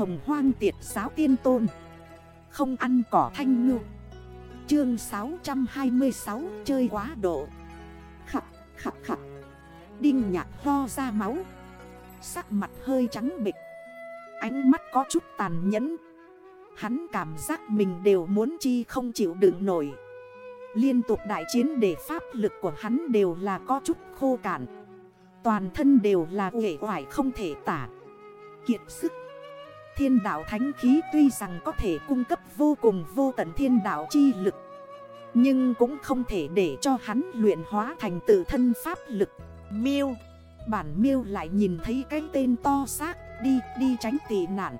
hồng hoang tiệt giáo tiên tôn. Không ăn cỏ thanh ngư. Chương 626 chơi quá độ. Khập khập khập. Đinh nhạc ho ra máu. Sắc mặt hơi trắng bịch. Ánh mắt có chút tàn nhẫn. Hắn cảm giác mình đều muốn chi không chịu đựng nổi. Liên tục đại chiến để pháp lực của hắn đều là có chút khô cạn. Toàn thân đều là uể hoài không thể tả. Kiệt sức. Thiên đạo thánh khí tuy rằng có thể cung cấp vô cùng vô tận thiên đạo chi lực, Nhưng cũng không thể để cho hắn luyện hóa thành tự thân pháp lực. Miêu, Bản miêu lại nhìn thấy cái tên to xác, Đi đi tránh tị nạn.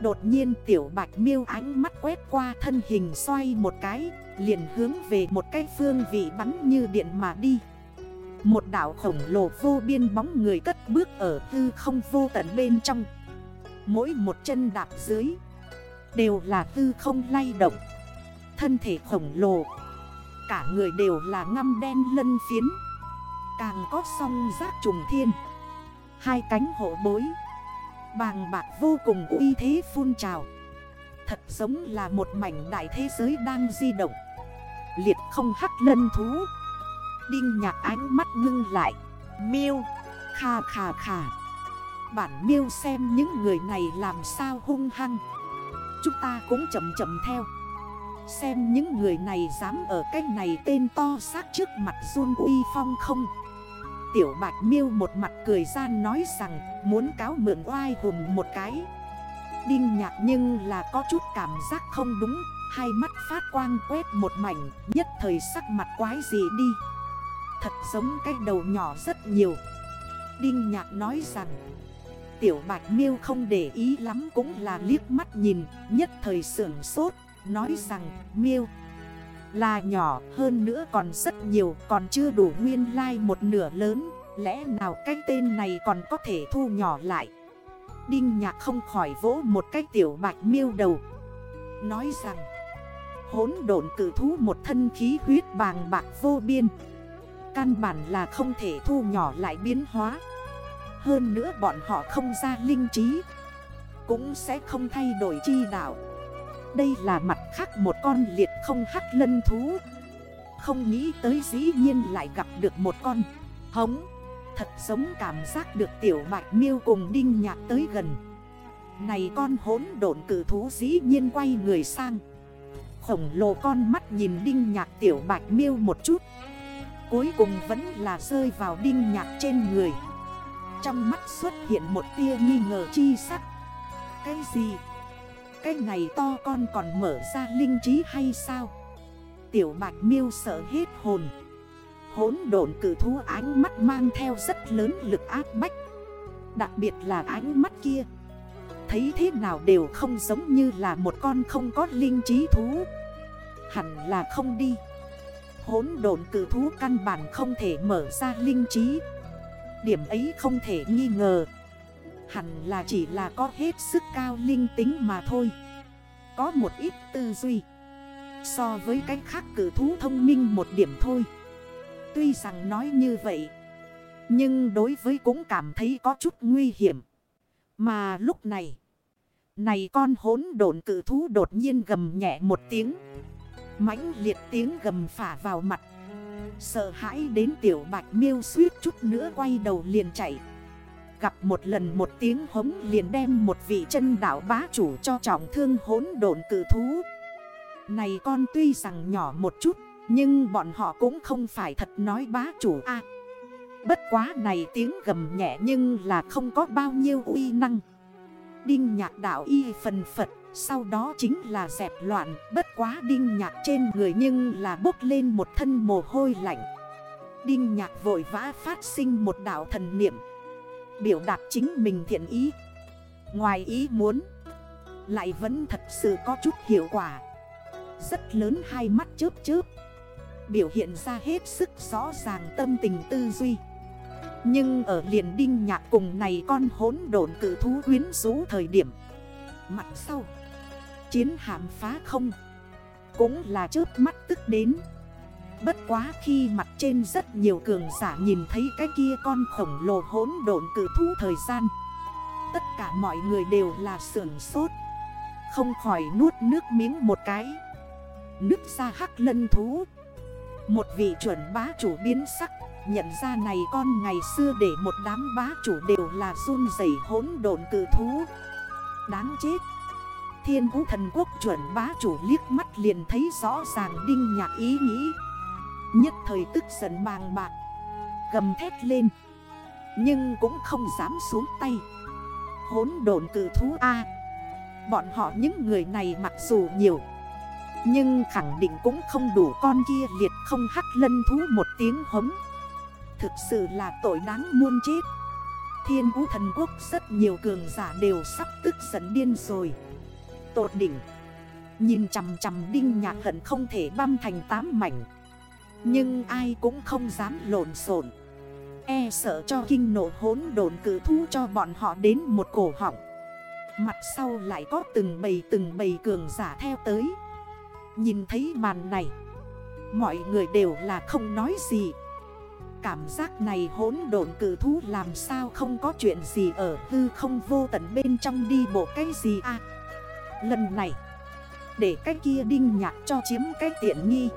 Đột nhiên tiểu bạch miêu ánh mắt quét qua thân hình xoay một cái, Liền hướng về một cái phương vị bắn như điện mà đi. Một đảo khổng lồ vô biên bóng người cất bước ở hư không vô tận bên trong. Mỗi một chân đạp dưới Đều là tư không lay động, Thân thể khổng lồ, Cả người đều là ngăm đen lân phiến, Càng có song giác trùng thiên, Hai cánh hộ bối, Bàng bạc vô cùng uy thế phun trào. Thật giống là một mảnh đại thế giới đang di động, Liệt không hắc lân thú. Đinh nhạc ánh mắt ngưng lại, Miêu, kha kha kha. Bản miêu xem những người này làm sao hung hăng. Chúng ta cũng chậm chậm theo. Xem những người này dám ở cách này tên to xác trước mặt run uy phong không? Tiểu bạch miêu một mặt cười gian nói rằng, muốn cáo mượn oai hùng một cái. Đinh nhạc nhưng là có chút cảm giác không đúng, Hai mắt phát quang quét một mảnh, Nhất thời sắc mặt quái gì đi. Thật giống cái đầu nhỏ rất nhiều. Đinh nhạc nói rằng Tiểu bạch miêu không để ý lắm cũng là liếc mắt nhìn, Nhất thời sưởng sốt, Nói rằng, miêu, là nhỏ hơn nữa còn rất nhiều, Còn chưa đủ nguyên lai like một nửa lớn, Lẽ nào cái tên này còn có thể thu nhỏ lại? Đinh nhạc không khỏi vỗ một cái tiểu bạch miêu đầu, Nói rằng, hỗn độn cử thú một thân khí huyết bàng bạc vô biên, Căn bản là không thể thu nhỏ lại biến hóa. Hơn nữa bọn họ không ra linh trí. Cũng sẽ không thay đổi chi đạo. Đây là mặt khác một con liệt không hắc lân thú. Không nghĩ tới dĩ nhiên lại gặp được một con hống. Thật giống cảm giác được tiểu bạch miêu cùng đinh nhạc tới gần. Này con hốn độn cử thú dĩ nhiên quay người sang. Khổng lồ con mắt nhìn đinh nhạc tiểu bạch miêu một chút. Cuối cùng vẫn là rơi vào đinh nhạc trên người. Trong mắt xuất hiện một tia nghi ngờ chi sắc. Cái gì? Cái này to con còn mở ra linh trí hay sao? Tiểu bạch miêu sợ hết hồn. Hốn độn cử thú ánh mắt mang theo rất lớn lực áp bách. Đặc biệt là ánh mắt kia. Thấy thế nào đều không giống như là một con không có linh trí thú. Hẳn là không đi. Hốn độn cử thú căn bản không thể mở ra linh trí. Điểm ấy không thể nghi ngờ. Hẳn là chỉ là có hết sức cao linh tính mà thôi. Có một ít tư duy. So với cách khác cử thú thông minh một điểm thôi. Tuy rằng nói như vậy, Nhưng đối với cũng cảm thấy có chút nguy hiểm. Mà lúc này Này con hốn độn cử thú đột nhiên gầm nhẹ một tiếng. Mãnh liệt tiếng gầm phả vào mặt. Sợ hãi đến tiểu bạch miêu suýt chút nữa quay đầu liền chạy. Gặp một lần một tiếng hống liền đem một vị chân đảo bá chủ cho trọng thương hốn độn cử thú. Này con tuy rằng nhỏ một chút, Nhưng bọn họ cũng không phải thật nói bá chủ a. À, bất quá này tiếng gầm nhẹ nhưng là không có bao nhiêu uy năng. Đinh nhạc đảo y phần phật sau đó chính là dẹp loạn, Bất quá đinh nhạc trên người nhưng là bốc lên một thân mồ hôi lạnh. Đinh nhạc vội vã phát sinh một đảo thần niệm, Biểu đạt chính mình thiện ý. Ngoài ý muốn, Lại vẫn thật sự có chút hiệu quả. Rất lớn hai mắt chớp chớp, Biểu hiện ra hết sức rõ ràng tâm tình tư duy. Nhưng ở liền đinh nhạc cùng này con hốn độn cử thú quyến rũ thời điểm, Mặt sau Chiến hạm phá không. Cũng là chớp mắt tức đến. Bất quá khi mặt trên rất nhiều cường giả nhìn thấy cái kia con khổng lồ hỗn độn cử thú thời gian. Tất cả mọi người đều là sưởng sốt. Không khỏi nuốt nước miếng một cái. Nước ra hắc lân thú. Một vị chuẩn bá chủ biến sắc. Nhận ra này con ngày xưa để một đám bá chủ đều là run dày hỗn độn cử thú. Đáng chết. Thiên vũ thần quốc chuẩn bá chủ liếc mắt liền thấy rõ ràng đinh nhạc ý nghĩ. Nhất thời tức giận bàng bạc, Gầm thét lên. Nhưng cũng không dám xuống tay. Hốn độn cử thú A. Bọn họ những người này mặc dù nhiều, Nhưng khẳng định cũng không đủ con kia liệt không hắc lân thú một tiếng hống. Thực sự là tội đáng muôn chết. Thiên vũ thần quốc rất nhiều cường giả đều sắp tức giận điên rồi. Tột đỉnh. Nhìn chằm chằm đinh nhạc hận không thể băm thành tám mảnh. Nhưng ai cũng không dám lộn xộn. E sợ cho kinh nộ hốn đồn cử thú cho bọn họ đến một cổ họng. Mặt sau lại có từng bầy từng bầy cường giả theo tới. Nhìn thấy màn này, Mọi người đều là không nói gì. Cảm giác này hỗn độn cử thú làm sao không có chuyện gì ở hư không vô tận bên trong đi bộ cái gì à? Lần này, Để cái kia đinh nhạc cho chiếm cái tiện nghi.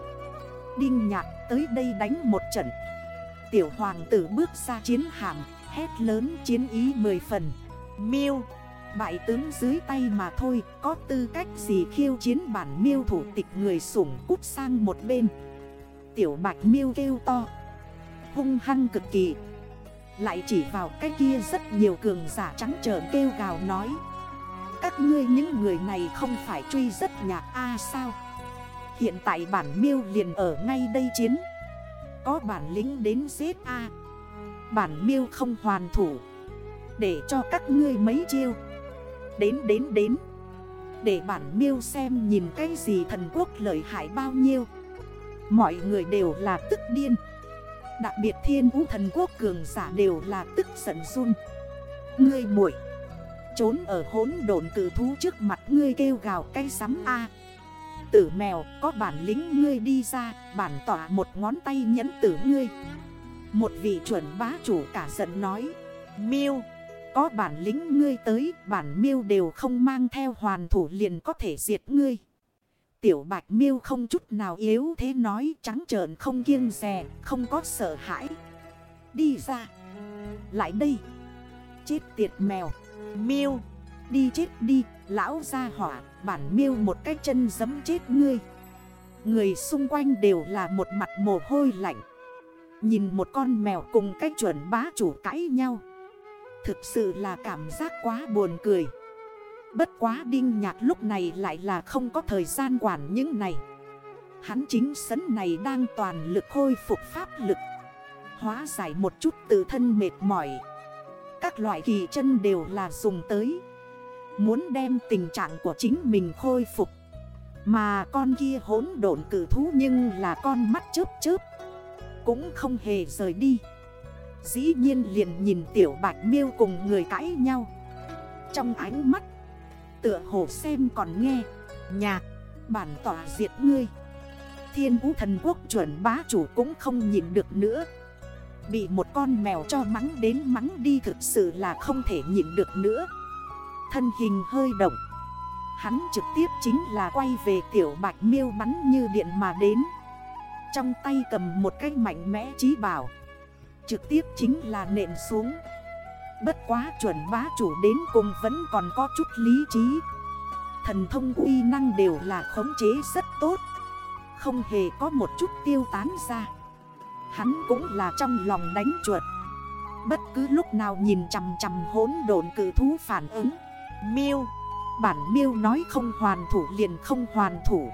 Đinh nhạc tới đây đánh một trận. Tiểu hoàng tử bước ra chiến hàm Hét lớn chiến ý mười phần. Miêu, Bại tướng dưới tay mà thôi, Có tư cách gì khiêu chiến bản miêu thủ tịch người sủng cút sang một bên? Tiểu bạch miêu kêu to. Hung hăng cực kỳ. Lại chỉ vào cái kia rất nhiều cường giả trắng trợn kêu gào nói. Các ngươi những người này không phải truy rất nhạc A sao? Hiện tại bản miêu liền ở ngay đây chiến. Có bản lính đến giết A. Bản miêu không hoàn thủ. Để cho các ngươi mấy chiêu. Đến đến đến. Để bản miêu xem nhìn cái gì thần quốc lợi hại bao nhiêu. Mọi người đều là tức điên. Đặc biệt thiên vũ thần quốc cường giả đều là tức giận run. Ngươi muội Trốn ở hốn độn cử thú trước mặt ngươi kêu gào cây sắm A Tử mèo có bản lính ngươi đi ra Bản tỏa một ngón tay nhẫn tử ngươi Một vị chuẩn bá chủ cả giận nói Miêu Có bản lính ngươi tới Bản miêu đều không mang theo hoàn thủ liền có thể diệt ngươi Tiểu bạch miêu không chút nào yếu thế nói trắng trợn không kiêng rè, không có sợ hãi. Đi ra. Lại đây. Chết tiệt mèo. Miêu. Đi chết đi, lão ra hỏa, bản miêu một cái chân giấm chết ngươi. Người xung quanh đều là một mặt mồ hôi lạnh. Nhìn một con mèo cùng cách chuẩn bá chủ cãi nhau. Thực sự là cảm giác quá buồn cười. Bất quá đinh nhạc lúc này lại là không có thời gian quản những này Hắn chính sấn này đang toàn lực khôi phục pháp lực Hóa giải một chút tự thân mệt mỏi các loại kỳ chân đều là dùng tới. Muốn đem tình trạng của chính mình khôi phục. Mà con kia hốn độn cử thú nhưng là con mắt chớp chớp. Cũng không hề rời đi. Dĩ nhiên liền nhìn tiểu bạch miêu cùng người cãi nhau. Trong ánh mắt, Tựa hồ xem còn nghe. Nhạc Bản tỏa diệt ngươi. Thiên vũ thần quốc chuẩn bá chủ cũng không nhìn được nữa. Bị một con mèo cho mắng đến mắng đi thực sự là không thể nhịn được nữa. Thân hình hơi động. Hắn trực tiếp chính là quay về tiểu bạch miêu bắn như điện mà đến. Trong tay cầm một cái mạnh mẽ trí bảo. Trực tiếp chính là nện xuống. Bất quá chuẩn bá chủ đến cùng vẫn còn có chút lý trí. Thần thông uy năng đều là khống chế rất tốt. Không hề có một chút tiêu tán ra. Hắn cũng là trong lòng đánh chuột. Bất cứ lúc nào nhìn chằm chằm hốn đồn cử thú phản ứng. Miêu. Bản miêu nói không hoàn thủ liền không hoàn thủ.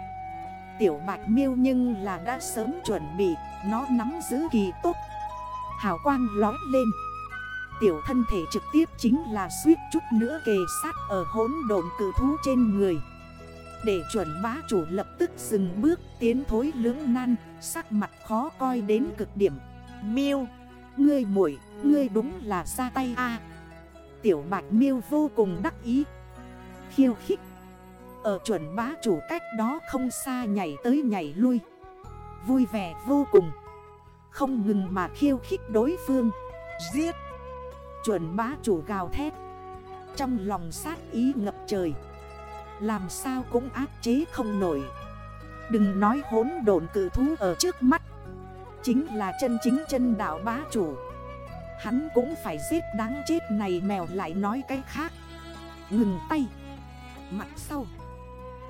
Tiểu bạch miêu nhưng là đã sớm chuẩn bị, Nó nắm giữ kỳ tốt. Hào quang lói lên. Tiểu thân thể trực tiếp chính là suýt chút nữa kề sát ở hốn đồn cử thú trên người. Để chuẩn bá chủ lập tức dừng bước tiến thối lưỡng nan Sắc mặt khó coi đến cực điểm. Miêu, ngươi muội ngươi đúng là ra tay a. Tiểu bạch miêu vô cùng đắc ý. Khiêu khích. Ở chuẩn bá chủ cách đó không xa nhảy tới nhảy lui. Vui vẻ vô cùng. Không ngừng mà khiêu khích đối phương. Giết. Chuẩn bá chủ gào thét. Trong lòng sát ý ngập trời. Làm sao cũng áp chế không nổi. Đừng nói hốn độn cử thú ở trước mắt. Chính là chân chính chân đảo bá chủ. Hắn cũng phải giết đáng chết này mèo lại nói cái khác. Ngừng tay. Mặt sau.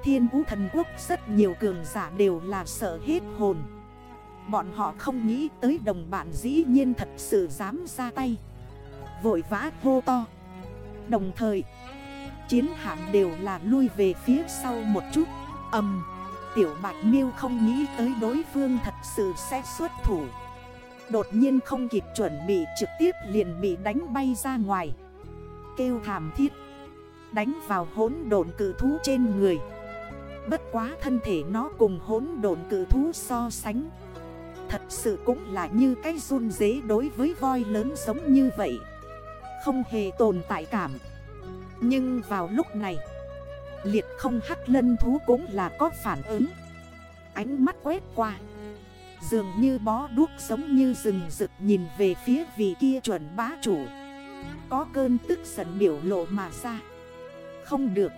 Thiên vũ thần quốc rất nhiều cường giả đều là sợ hết hồn. Bọn họ không nghĩ tới đồng bạn dĩ nhiên thật sự dám ra tay. Vội vã hô to. Đồng thời Chiến hạm đều là lui về phía sau một chút. Âm Tiểu Bạch Miêu không nghĩ tới đối phương thật sự sẽ xuất thủ. Đột nhiên không kịp chuẩn bị trực tiếp liền bị đánh bay ra ngoài. Kêu thảm thiết, Đánh vào hốn độn cử thú trên người. Bất quá thân thể nó cùng hốn độn cử thú so sánh, Thật sự cũng là như cái run dế đối với voi lớn giống như vậy. Không hề tồn tại cảm nhưng vào lúc này, Liệt không hắc lân thú cũng là có phản ứng. Ánh mắt quét qua, Dường như bó đuốc giống như rừng rực nhìn về phía vị kia chuẩn bá chủ. Có cơn tức giận biểu lộ mà ra. Không được.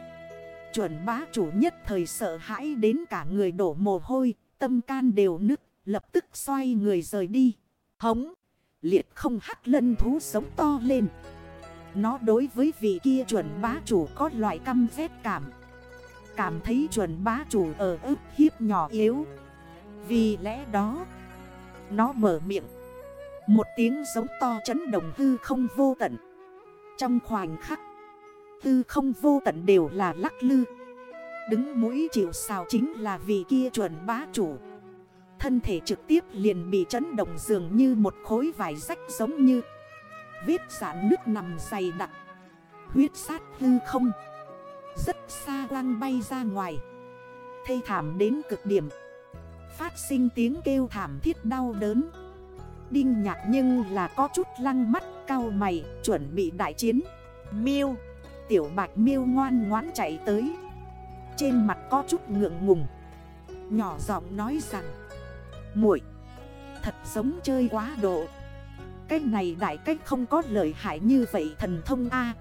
Chuẩn bá chủ nhất thời sợ hãi đến cả người đổ mồ hôi, Tâm can đều nức Lập tức xoay người rời đi. Hống! Liệt không hắc lân thú sống to lên. Nó đối với vị kia chuẩn bá chủ có loại căm ghét cảm. Cảm thấy chuẩn bá chủ ở ức hiếp nhỏ yếu. Vì lẽ đó, Nó mở miệng. Một tiếng giống to chấn động hư không vô tận. Trong khoảnh khắc, Hư không vô tận đều là lắc lư. Đứng mũi chịu xào chính là vì kia chuẩn bá chủ. Thân thể trực tiếp liền bị chấn động dường như một khối vải rách giống như Vết giãn nước nằm dày đặc. Huyết sát hư không. Rất xa lăng bay ra ngoài. Thây thảm đến cực điểm. Phát sinh tiếng kêu thảm thiết đau đớn. Đinh nhạc nhưng là có chút lăng mắt, cao mày, Chuẩn bị đại chiến. Miêu. Tiểu bạch miêu ngoan ngoãn chạy tới. Trên mặt có chút ngượng ngùng. Nhỏ giọng nói rằng, muội, Thật sống chơi quá độ. Cái này đại cách không có lợi hại như vậy thần thông A.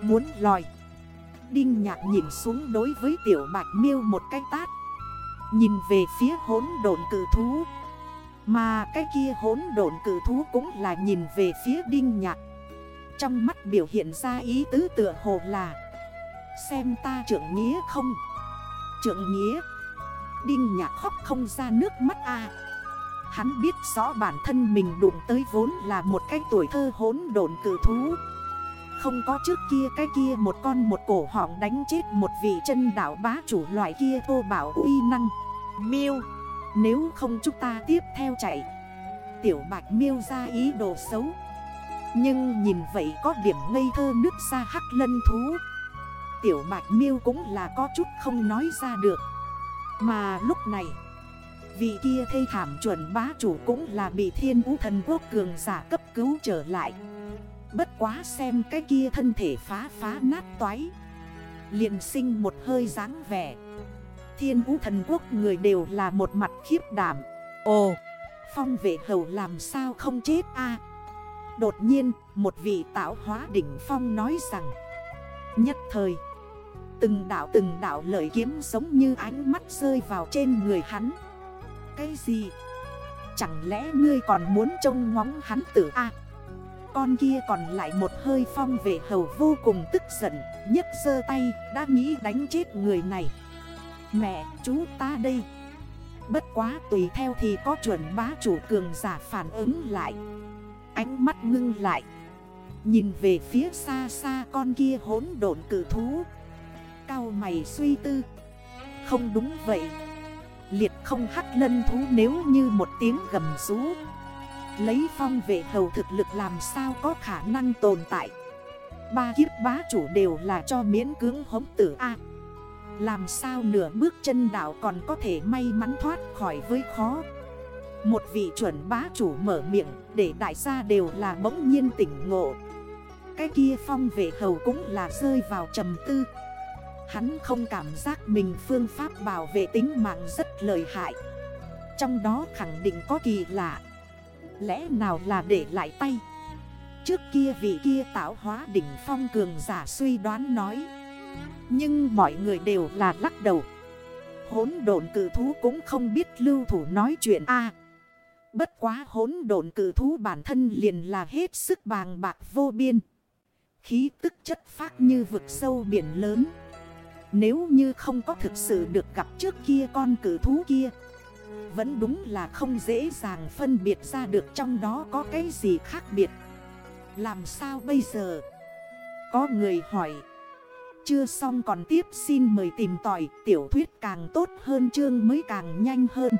Muốn lòi. Đinh nhạc nhìn xuống đối với tiểu bạch miêu một cái tát. Nhìn về phía hốn độn cử thú. Mà cái kia hốn độn cử thú cũng là nhìn về phía đinh nhạc. Trong mắt biểu hiện ra ý tứ tựa hồ là, Xem ta trưởng nghĩa không? Trưởng nghĩa. Đinh nhạc khóc không ra nước mắt a. Hắn biết rõ bản thân mình đụng tới vốn là một cái tuổi thơ hốn độn cử thú. Không có trước kia cái kia một con một cổ họng đánh chết một vị chân đảo bá chủ loại kia thô bảo uy năng. Miêu, Nếu không chúng ta tiếp theo chạy. Tiểu bạch miêu ra ý đồ xấu. Nhưng nhìn vậy có điểm ngây thơ nước xa hắc lân thú. Tiểu bạch miêu cũng là có chút không nói ra được. Mà lúc này vì kia thây thảm chuẩn bá chủ cũng là bị thiên vũ thần quốc cường giả cấp cứu trở lại. Bất quá xem cái kia thân thể phá phá nát toái. Liền sinh một hơi dáng vẻ. Thiên vũ thần quốc người đều là một mặt khiếp đảm. Ồ, phong vệ hầu làm sao không chết a? Đột nhiên, một vị tạo hóa đỉnh phong nói rằng Nhất thời Từng đảo từng đảo lợi kiếm giống như ánh mắt rơi vào trên người hắn. Cái gì? Chẳng lẽ ngươi còn muốn trông ngóng hắn tử A? Con kia còn lại một hơi phong về hầu vô cùng tức giận Nhất sơ tay, đã nghĩ đánh chết người này. Mẹ chú ta đây! Bất quá tùy theo thì có chuẩn bá chủ cường giả phản ứng lại. Ánh mắt ngưng lại. Nhìn về phía xa xa con kia hốn độn cử thú. Cao mày suy tư. Không đúng vậy không hắc lân thú nếu như một tiếng gầm rú. Lấy phong vệ hầu thực lực làm sao có khả năng tồn tại? Ba kiếp bá chủ đều là cho miễn cưỡng hống tử A. Làm sao nửa bước chân đảo còn có thể may mắn thoát khỏi với khó? Một vị chuẩn bá chủ mở miệng để đại gia đều là bỗng nhiên tỉnh ngộ. Cái kia phong vệ hầu cũng là rơi vào trầm tư. Hắn không cảm giác mình phương pháp bảo vệ tính mạng rất lợi hại. Trong đó khẳng định có kỳ lạ. Lẽ nào là để lại tay? Trước kia vị kia tạo hóa đỉnh phong cường giả suy đoán nói. Nhưng mọi người đều là lắc đầu. Hốn độn cử thú cũng không biết lưu thủ nói chuyện a. Bất quá hốn độn cử thú bản thân liền là hết sức bàng bạc vô biên. Khí tức chất phát như vực sâu biển lớn. Nếu như không có thực sự được gặp trước kia con cử thú kia, Vẫn đúng là không dễ dàng phân biệt ra được trong đó có cái gì khác biệt. Làm sao bây giờ? Có người hỏi. Chưa xong còn tiếp xin mời tìm tỏi Tiểu thuyết càng tốt hơn chương mới càng nhanh hơn.